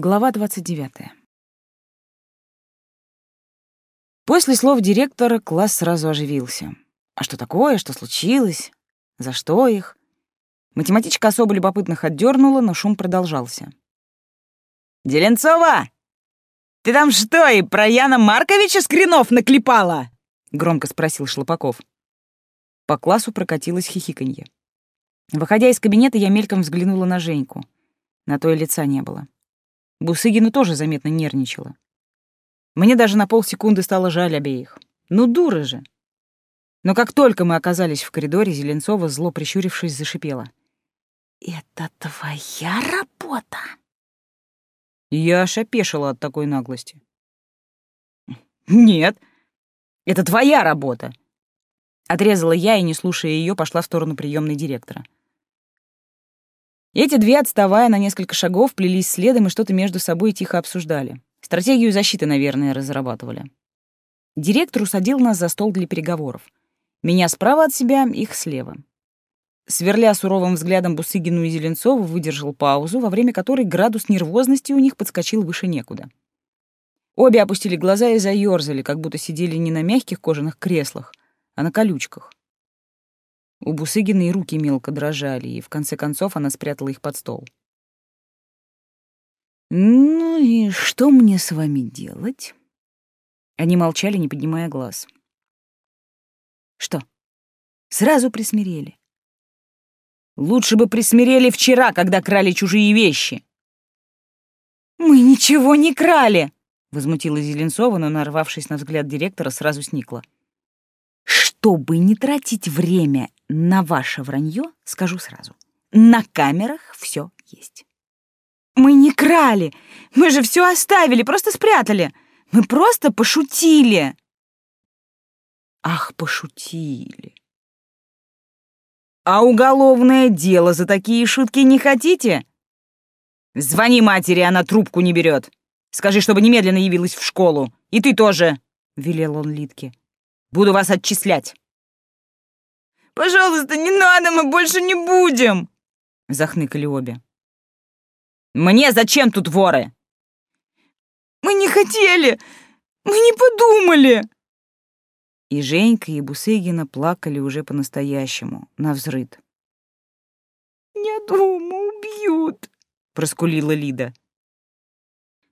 Глава 29. После слов директора класс сразу оживился. А что такое, что случилось, за что их? Математичка особо любопытных отдернула, но шум продолжался. «Деленцова! Ты там что, и про Яна Марковича скринов наклепала?» — громко спросил Шлопаков. По классу прокатилось хихиканье. Выходя из кабинета, я мельком взглянула на Женьку. На то и лица не было. Бусыгина тоже заметно нервничала. Мне даже на полсекунды стало жаль обеих. Ну, дуры же. Но как только мы оказались в коридоре, Зеленцова, зло прищурившись, зашипела. «Это твоя работа?» Я аж опешила от такой наглости. «Нет, это твоя работа!» Отрезала я и, не слушая ее, пошла в сторону приемной директора. Эти две, отставая на несколько шагов, плелись следом и что-то между собой тихо обсуждали. Стратегию защиты, наверное, разрабатывали. Директор усадил нас за стол для переговоров. Меня справа от себя, их слева. Сверля суровым взглядом Бусыгину и Зеленцову, выдержал паузу, во время которой градус нервозности у них подскочил выше некуда. Обе опустили глаза и заёрзали, как будто сидели не на мягких кожаных креслах, а на колючках. У Бусыгиной руки мелко дрожали, и в конце концов она спрятала их под стол. «Ну и что мне с вами делать?» Они молчали, не поднимая глаз. «Что, сразу присмирели?» «Лучше бы присмирели вчера, когда крали чужие вещи!» «Мы ничего не крали!» — возмутилась Зеленцова, но, нарвавшись на взгляд директора, сразу сникла. «Чтобы не тратить время на ваше вранье скажу сразу. На камерах все есть. Мы не крали. Мы же все оставили, просто спрятали. Мы просто пошутили. Ах, пошутили. А уголовное дело за такие шутки не хотите? Звони матери, она трубку не берет. Скажи, чтобы немедленно явилась в школу. И ты тоже, — велел он Литке. Буду вас отчислять. Пожалуйста, не надо, мы больше не будем!» Захныкали обе. «Мне зачем тут воры?» «Мы не хотели! Мы не подумали!» И Женька, и Бусыгина плакали уже по-настоящему, на взрыд. «Я думаю, убьют!» — проскулила Лида.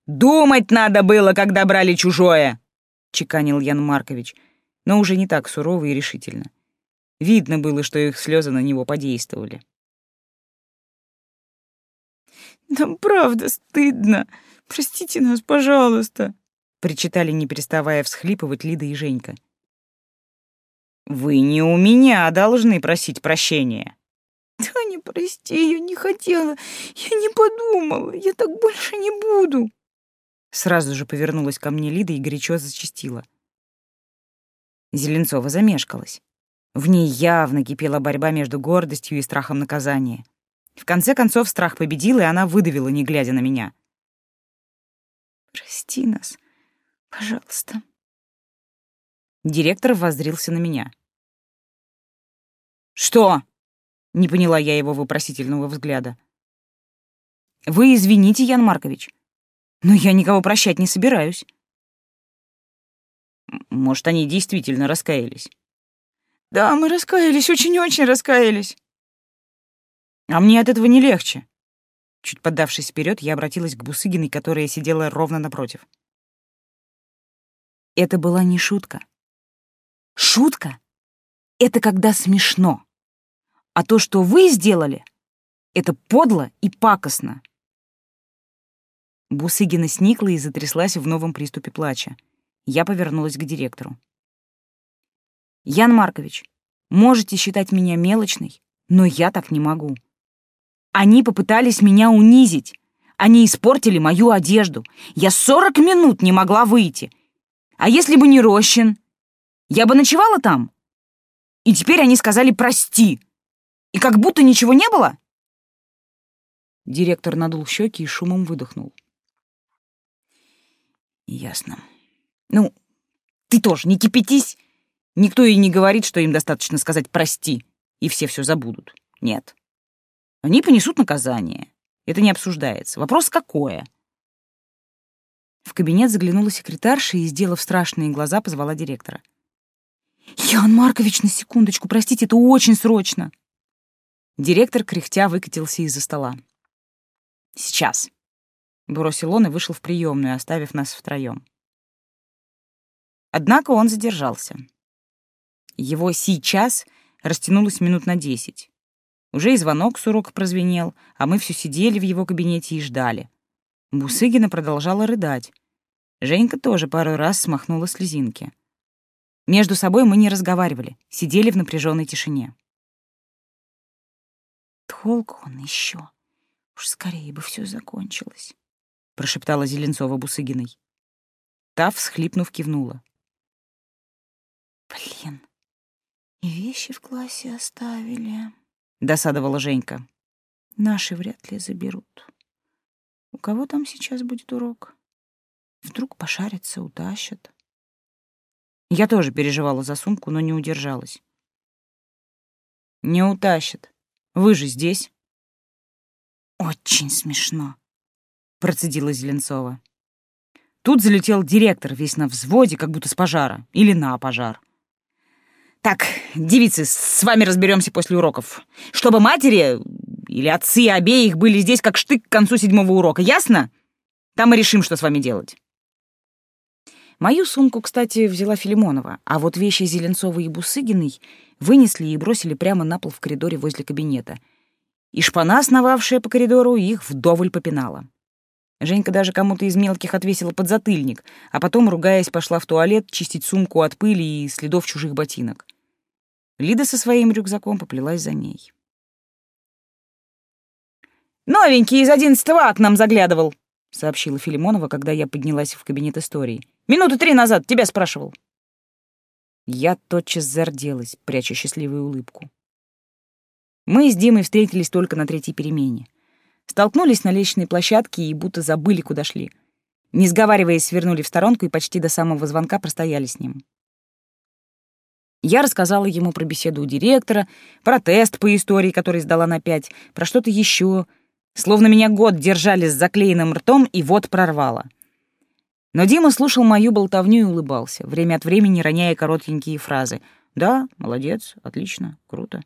«Думать надо было, когда брали чужое!» — чеканил Ян Маркович, но уже не так сурово и решительно. Видно было, что их слезы на него подействовали. «Нам правда стыдно. Простите нас, пожалуйста», — причитали, не переставая всхлипывать Лида и Женька. «Вы не у меня должны просить прощения». «Таня, прости, я не хотела, я не подумала, я так больше не буду». Сразу же повернулась ко мне Лида и горячо зачастила. Зеленцова замешкалась. В ней явно кипела борьба между гордостью и страхом наказания. В конце концов страх победил, и она выдавила, не глядя на меня. «Прости нас, пожалуйста». Директор воззрился на меня. «Что?» — не поняла я его вопросительного взгляда. «Вы извините, Ян Маркович, но я никого прощать не собираюсь». Может, они действительно раскаялись. Да, мы раскаялись, очень-очень раскаялись. А мне от этого не легче. Чуть поддавшись вперед, я обратилась к Бусыгиной, которая сидела ровно напротив. Это была не шутка. Шутка — это когда смешно. А то, что вы сделали, это подло и пакостно. Бусыгина сникла и затряслась в новом приступе плача. Я повернулась к директору. Ян Маркович, можете считать меня мелочной, но я так не могу. Они попытались меня унизить. Они испортили мою одежду. Я сорок минут не могла выйти. А если бы не Рощин, я бы ночевала там. И теперь они сказали «прости». И как будто ничего не было. Директор надул щеки и шумом выдохнул. Ясно. Ну, ты тоже не кипятись. Никто и не говорит, что им достаточно сказать «прости», и все все забудут. Нет. Они понесут наказание. Это не обсуждается. Вопрос какое? В кабинет заглянула секретарша и, сделав страшные глаза, позвала директора. «Ян Маркович, на секундочку, простите, это очень срочно!» Директор, кряхтя, выкатился из-за стола. «Сейчас!» — бросил он и вышел в приемную, оставив нас втроем. Однако он задержался. Его «сейчас» растянулось минут на десять. Уже и звонок с урока прозвенел, а мы все сидели в его кабинете и ждали. Бусыгина продолжала рыдать. Женька тоже пару раз смахнула слезинки. Между собой мы не разговаривали, сидели в напряженной тишине. «Толку он еще. Уж скорее бы все закончилось», — прошептала Зеленцова Бусыгиной. Та, всхлипнув, кивнула. «Блин, и вещи в классе оставили», — досадовала Женька. «Наши вряд ли заберут. У кого там сейчас будет урок? Вдруг пошарятся, утащат». Я тоже переживала за сумку, но не удержалась. «Не утащат. Вы же здесь». «Очень смешно», — процедила Зеленцова. Тут залетел директор, весь на взводе, как будто с пожара. Или на пожар. Так, девицы, с вами разберемся после уроков. Чтобы матери или отцы обеих были здесь как штык к концу седьмого урока, ясно? Там мы решим, что с вами делать. Мою сумку, кстати, взяла Филимонова, а вот вещи Зеленцовой и Бусыгиной вынесли и бросили прямо на пол в коридоре возле кабинета. И шпана, сновавшая по коридору, их вдоволь попинала. Женька даже кому-то из мелких отвесила подзатыльник, а потом, ругаясь, пошла в туалет чистить сумку от пыли и следов чужих ботинок. Лида со своим рюкзаком поплелась за ней. «Новенький из одиннадцатого А к нам заглядывал», — сообщила Филимонова, когда я поднялась в кабинет истории. «Минуты три назад тебя спрашивал». Я тотчас зарделась, пряча счастливую улыбку. Мы с Димой встретились только на третьей перемене. Столкнулись на лестничной площадке и будто забыли, куда шли. Не сговариваясь, свернули в сторонку и почти до самого звонка простояли с ним. Я рассказала ему про беседу у директора, про тест по истории, который сдала на пять, про что-то еще. Словно меня год держали с заклеенным ртом, и вот прорвало. Но Дима слушал мою болтовню и улыбался, время от времени роняя коротенькие фразы. «Да, молодец, отлично, круто».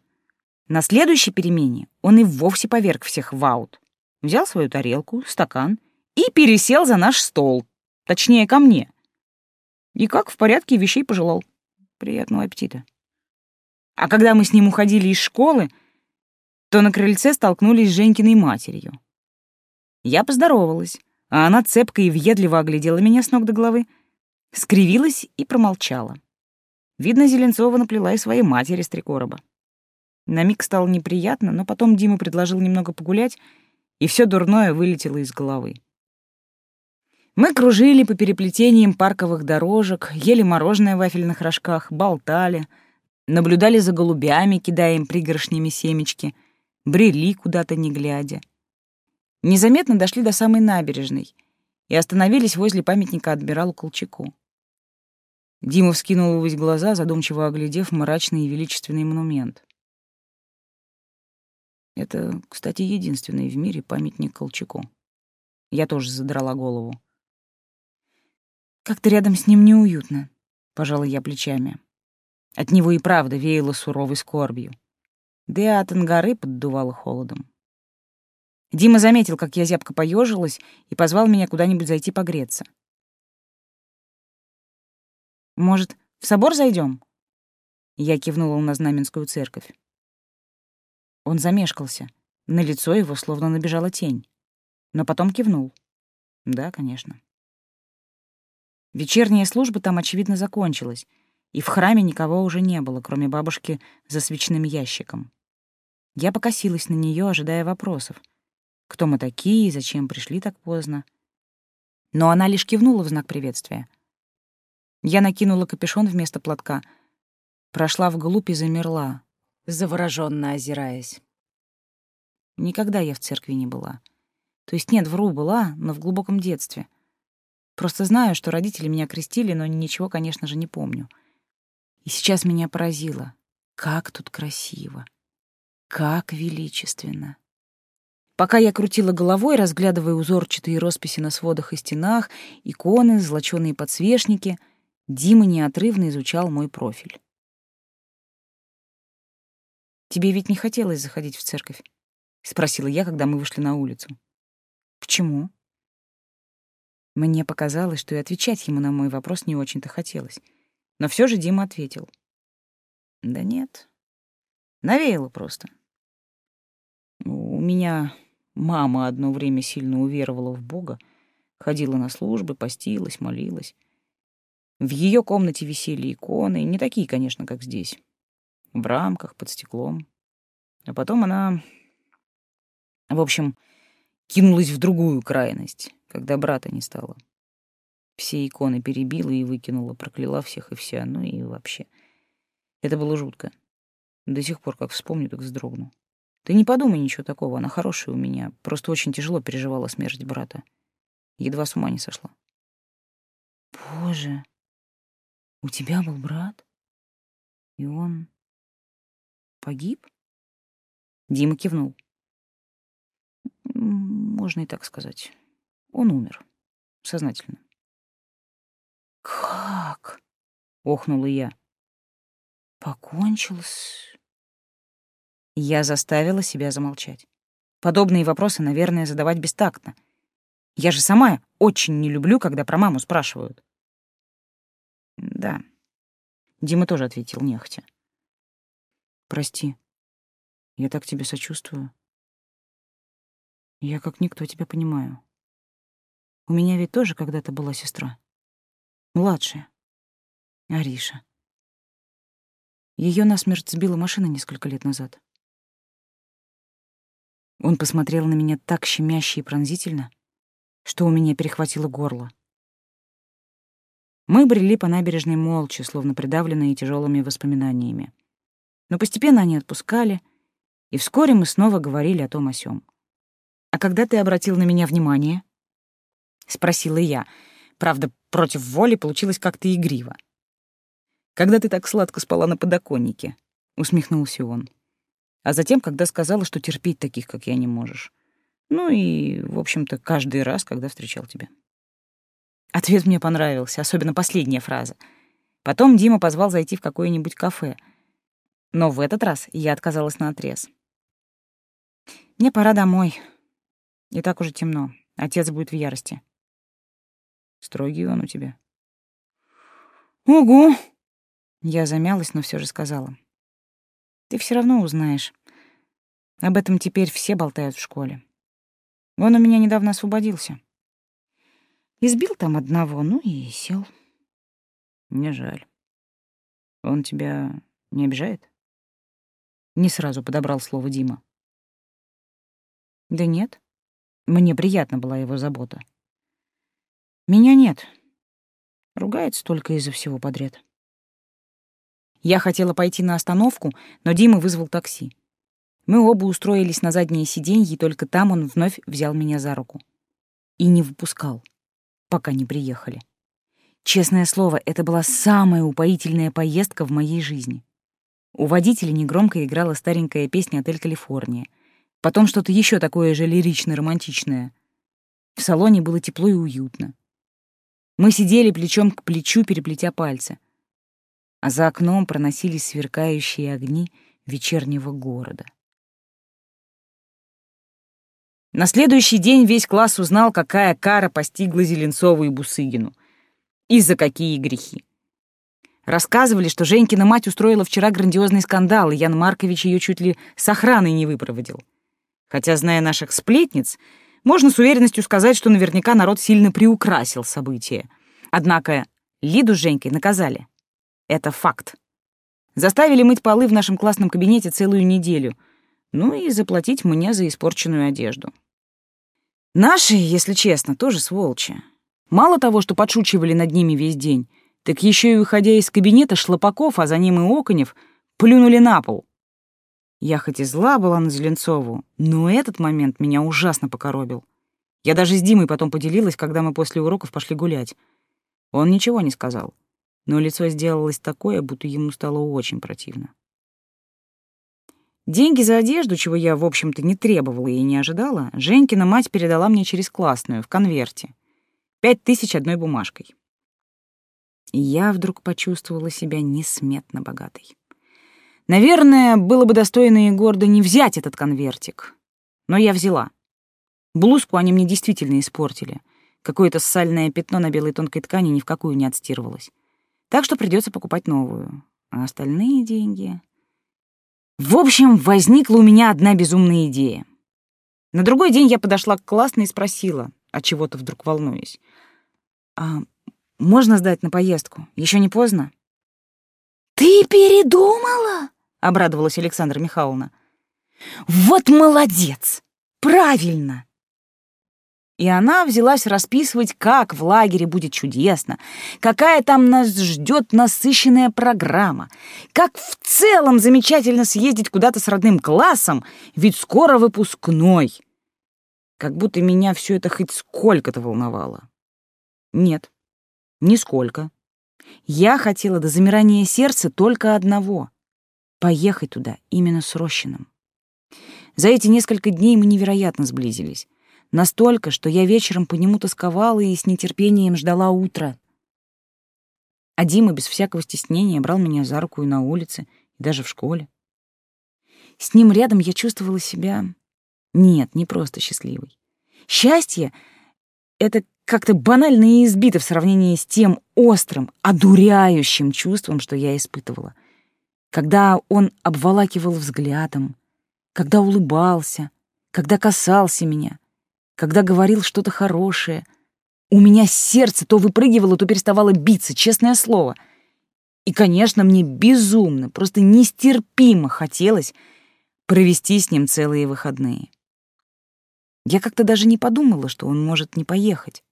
На следующей перемене он и вовсе поверг всех в аут взял свою тарелку, стакан и пересел за наш стол, точнее, ко мне. И как в порядке вещей пожелал. Приятного аппетита. А когда мы с ним уходили из школы, то на крыльце столкнулись с Женькиной матерью. Я поздоровалась, а она цепко и въедливо оглядела меня с ног до головы, скривилась и промолчала. Видно, Зеленцова наплела и своей матери с три короба. На миг стало неприятно, но потом Дима предложил немного погулять, и все дурное вылетело из головы. Мы кружили по переплетениям парковых дорожек, ели мороженое в вафельных рожках, болтали, наблюдали за голубями, кидая им пригоршнями семечки, брели куда-то не глядя. Незаметно дошли до самой набережной и остановились возле памятника адмиралу Колчаку. Дима вскинул ввысь глаза, задумчиво оглядев мрачный и величественный монумент. Это, кстати, единственный в мире памятник Колчаку. Я тоже задрала голову. «Как-то рядом с ним неуютно», — пожала я плечами. От него и правда веяло суровой скорбью. Да и от ангары поддувало холодом. Дима заметил, как я зябко поежилась, и позвал меня куда-нибудь зайти погреться. «Может, в собор зайдем? Я кивнула на Знаменскую церковь. Он замешкался. На лицо его словно набежала тень. Но потом кивнул. Да, конечно. Вечерняя служба там, очевидно, закончилась, и в храме никого уже не было, кроме бабушки за свечным ящиком. Я покосилась на нее, ожидая вопросов. Кто мы такие и зачем пришли так поздно? Но она лишь кивнула в знак приветствия. Я накинула капюшон вместо платка, прошла вглубь и замерла, завороженно озираясь. Никогда я в церкви не была. То есть нет, вру, была, но в глубоком детстве. Просто знаю, что родители меня крестили, но ничего, конечно же, не помню. И сейчас меня поразило. Как тут красиво. Как величественно. Пока я крутила головой, разглядывая узорчатые росписи на сводах и стенах, иконы, золочёные подсвечники, Дима неотрывно изучал мой профиль. «Тебе ведь не хотелось заходить в церковь?» — спросила я, когда мы вышли на улицу. «Почему?» Мне показалось, что и отвечать ему на мой вопрос не очень-то хотелось. Но все же Дима ответил. «Да нет, навеяло просто. У меня мама одно время сильно уверовала в Бога, ходила на службы, постилась, молилась. В ее комнате висели иконы, не такие, конечно, как здесь, в рамках, под стеклом. А потом она, в общем, кинулась в другую крайность, когда брата не стало. Все иконы перебила и выкинула, прокляла всех и вся, ну и вообще. Это было жутко. До сих пор, как вспомню, так вздрогну. Ты не подумай ничего такого, она хорошая у меня. Просто очень тяжело переживала смерть брата. Едва с ума не сошла. Боже, у тебя был брат? И он погиб? Дима кивнул. Можно и так сказать. Он умер. Сознательно. «Как?» — охнула я. «Покончил с...» Я заставила себя замолчать. Подобные вопросы, наверное, задавать бестактно. Я же сама очень не люблю, когда про маму спрашивают. Да. Дима тоже ответил нехотя. Прости. Я так тебе сочувствую. Я как никто тебя понимаю. У меня ведь тоже когда-то была сестра. Младшая. Ариша. Ее насмерть сбила машина несколько лет назад. Он посмотрел на меня так щемяще и пронзительно, что у меня перехватило горло. Мы брели по набережной молча, словно придавленные тяжелыми воспоминаниями. Но постепенно они отпускали, и вскоре мы снова говорили о том о сём. «А когда ты обратил на меня внимание?» — спросила я — Правда, против воли получилось как-то игриво. «Когда ты так сладко спала на подоконнике», — усмехнулся он. А затем, когда сказала, что терпеть таких, как я, не можешь. Ну и, в общем-то, каждый раз, когда встречал тебя. Ответ мне понравился, особенно последняя фраза. Потом Дима позвал зайти в какое-нибудь кафе. Но в этот раз я отказалась наотрез. «Мне пора домой. И так уже темно. Отец будет в ярости. Строгий он у тебя. Угу. Я замялась, но все же сказала. Ты все равно узнаешь. Об этом теперь все болтают в школе. Он у меня недавно освободился. Избил там одного, ну и сел. Мне жаль. Он тебя не обижает? Не сразу подобрал слово Дима. Да нет. Мне приятна была его забота. Меня нет. Ругается только из-за всего подряд. Я хотела пойти на остановку, но Дима вызвал такси. Мы оба устроились на заднее сиденье, и только там он вновь взял меня за руку. И не выпускал, пока не приехали. Честное слово, это была самая упоительная поездка в моей жизни. У водителя негромко играла старенькая песня «Отель Калифорния». Потом что-то еще такое же лирично-романтичное. В салоне было тепло и уютно. Мы сидели плечом к плечу, переплетя пальцы. А за окном проносились сверкающие огни вечернего города. На следующий день весь класс узнал, какая кара постигла Зеленцову и Бусыгину. И за какие грехи. Рассказывали, что Женькина мать устроила вчера грандиозный скандал, и Ян Маркович ее чуть ли с охраной не выпроводил. Хотя, зная наших сплетниц, можно с уверенностью сказать, что наверняка народ сильно приукрасил события. Однако Лиду с Женькой наказали. Это факт. Заставили мыть полы в нашем классном кабинете целую неделю, ну и заплатить мне за испорченную одежду. Наши, если честно, тоже сволочи. Мало того, что подшучивали над ними весь день, так еще и, выходя из кабинета Шлопаков, а за ним и Оконев, плюнули на пол. Я хоть и зла была на Зеленцову, но этот момент меня ужасно покоробил. Я даже с Димой потом поделилась, когда мы после уроков пошли гулять. Он ничего не сказал, но лицо сделалось такое, будто ему стало очень противно. Деньги за одежду, чего я, в общем-то, не требовала и не ожидала, Женькина мать передала мне через классную, в конверте. Пять тысяч одной бумажкой. И я вдруг почувствовала себя несметно богатой. Наверное, было бы достойно и гордо не взять этот конвертик. Но я взяла. Блузку они мне действительно испортили. Какое-то сальное пятно на белой тонкой ткани ни в какую не отстирывалось. Так что придется покупать новую. А остальные деньги... В общем, возникла у меня одна безумная идея. На другой день я подошла к классной и спросила, от чего-то вдруг волнуюсь. «А можно сдать на поездку? Еще не поздно?» «Ты передумала?» — обрадовалась Александра Михайловна. «Вот молодец! Правильно! И она взялась расписывать, как в лагере будет чудесно, какая там нас ждет насыщенная программа, как в целом замечательно съездить куда-то с родным классом, ведь скоро выпускной. Как будто меня все это хоть сколько-то волновало. Нет, нисколько. Я хотела до замирания сердца только одного — поехать туда именно с Рощиным. За эти несколько дней мы невероятно сблизились. Настолько, что я вечером по нему тосковала и с нетерпением ждала утра. А Дима без всякого стеснения брал меня за руку и на улице, и даже в школе. С ним рядом я чувствовала себя... Нет, не просто счастливой. Счастье — это как-то банально и избито в сравнении с тем острым, одуряющим чувством, что я испытывала. Когда он обволакивал взглядом, когда улыбался, когда касался меня, когда говорил что-то хорошее. У меня сердце то выпрыгивало, то переставало биться, честное слово. И, конечно, мне безумно, просто нестерпимо хотелось провести с ним целые выходные. Я как-то даже не подумала, что он может не поехать,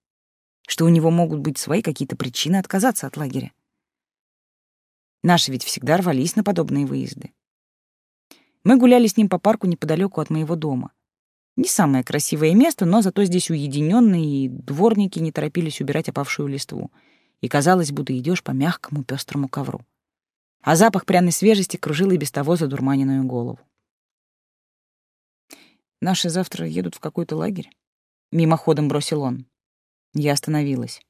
что у него могут быть свои какие-то причины отказаться от лагеря. Наши ведь всегда рвались на подобные выезды. Мы гуляли с ним по парку неподалеку от моего дома. Не самое красивое место, но зато здесь уединенно, и дворники не торопились убирать опавшую листву. И казалось, будто идешь по мягкому пестрому ковру. А запах пряной свежести кружил и без того задурманенную голову. «Наши завтра едут в какой-то лагерь?» — мимоходом бросил он. Я остановилась.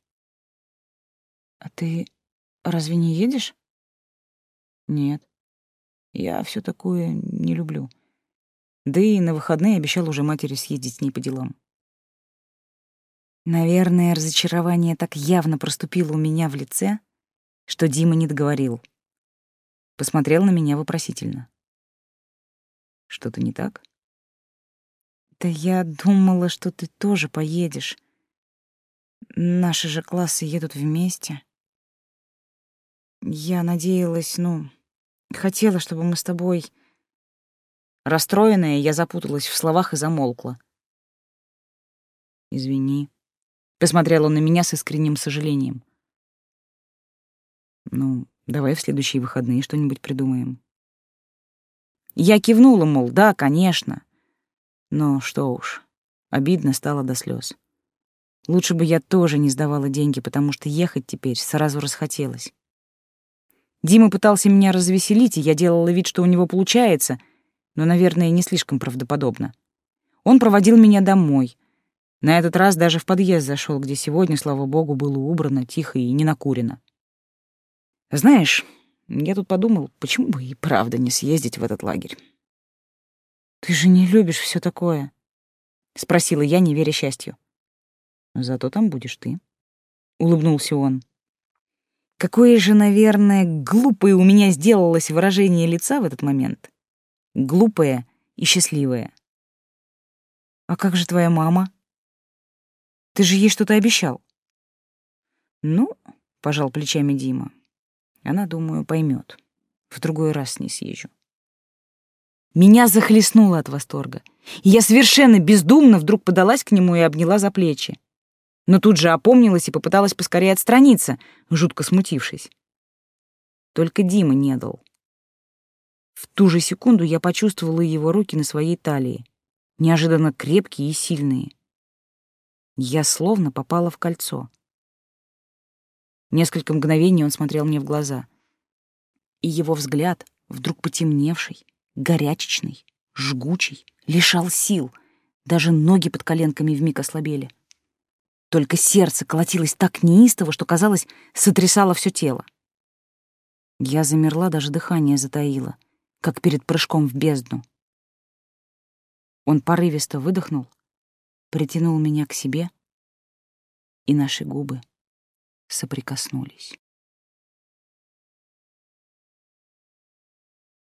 «А ты разве не едешь?» «Нет. Я все такое не люблю. Да и на выходные обещал уже матери съездить с ней по делам. Наверное, разочарование так явно проступило у меня в лице, что Дима не договорил. Посмотрел на меня вопросительно. Что-то не так? Да я думала, что ты тоже поедешь. Наши же классы едут вместе. Я надеялась, ну, хотела, чтобы мы с тобой Расстроенная, я запуталась в словах и замолкла. «Извини», — посмотрел он на меня с искренним сожалением. «Ну, давай в следующие выходные что-нибудь придумаем». Я кивнула, мол, да, конечно. Но что уж, обидно стало до слез. Лучше бы я тоже не сдавала деньги, потому что ехать теперь сразу расхотелось. Дима пытался меня развеселить, и я делала вид, что у него получается, но, наверное, не слишком правдоподобно. Он проводил меня домой. На этот раз даже в подъезд зашел, где сегодня, слава богу, было убрано, тихо и не накурено. Знаешь, я тут подумал, почему бы и правда не съездить в этот лагерь. «Ты же не любишь все такое?» — спросила я, не веря счастью. «Зато там будешь ты», — улыбнулся он. Какое же, наверное, глупое у меня сделалось выражение лица в этот момент глупая и счастливая. «А как же твоя мама? Ты же ей что-то обещал». «Ну», — пожал плечами Дима, — «она, думаю, поймет. В другой раз не съезжу». Меня захлестнуло от восторга, и я совершенно бездумно вдруг подалась к нему и обняла за плечи. Но тут же опомнилась и попыталась поскорее отстраниться, жутко смутившись. Только Дима не дал. В ту же секунду я почувствовала его руки на своей талии, неожиданно крепкие и сильные. Я словно попала в кольцо. Несколько мгновений он смотрел мне в глаза, и его взгляд, вдруг потемневший, горячечный, жгучий, лишал сил. Даже ноги под коленками вмиг ослабели. Только сердце колотилось так неистово, что, казалось, сотрясало все тело. Я замерла, даже дыхание затаила, как перед прыжком в бездну. Он порывисто выдохнул, притянул меня к себе, и наши губы соприкоснулись.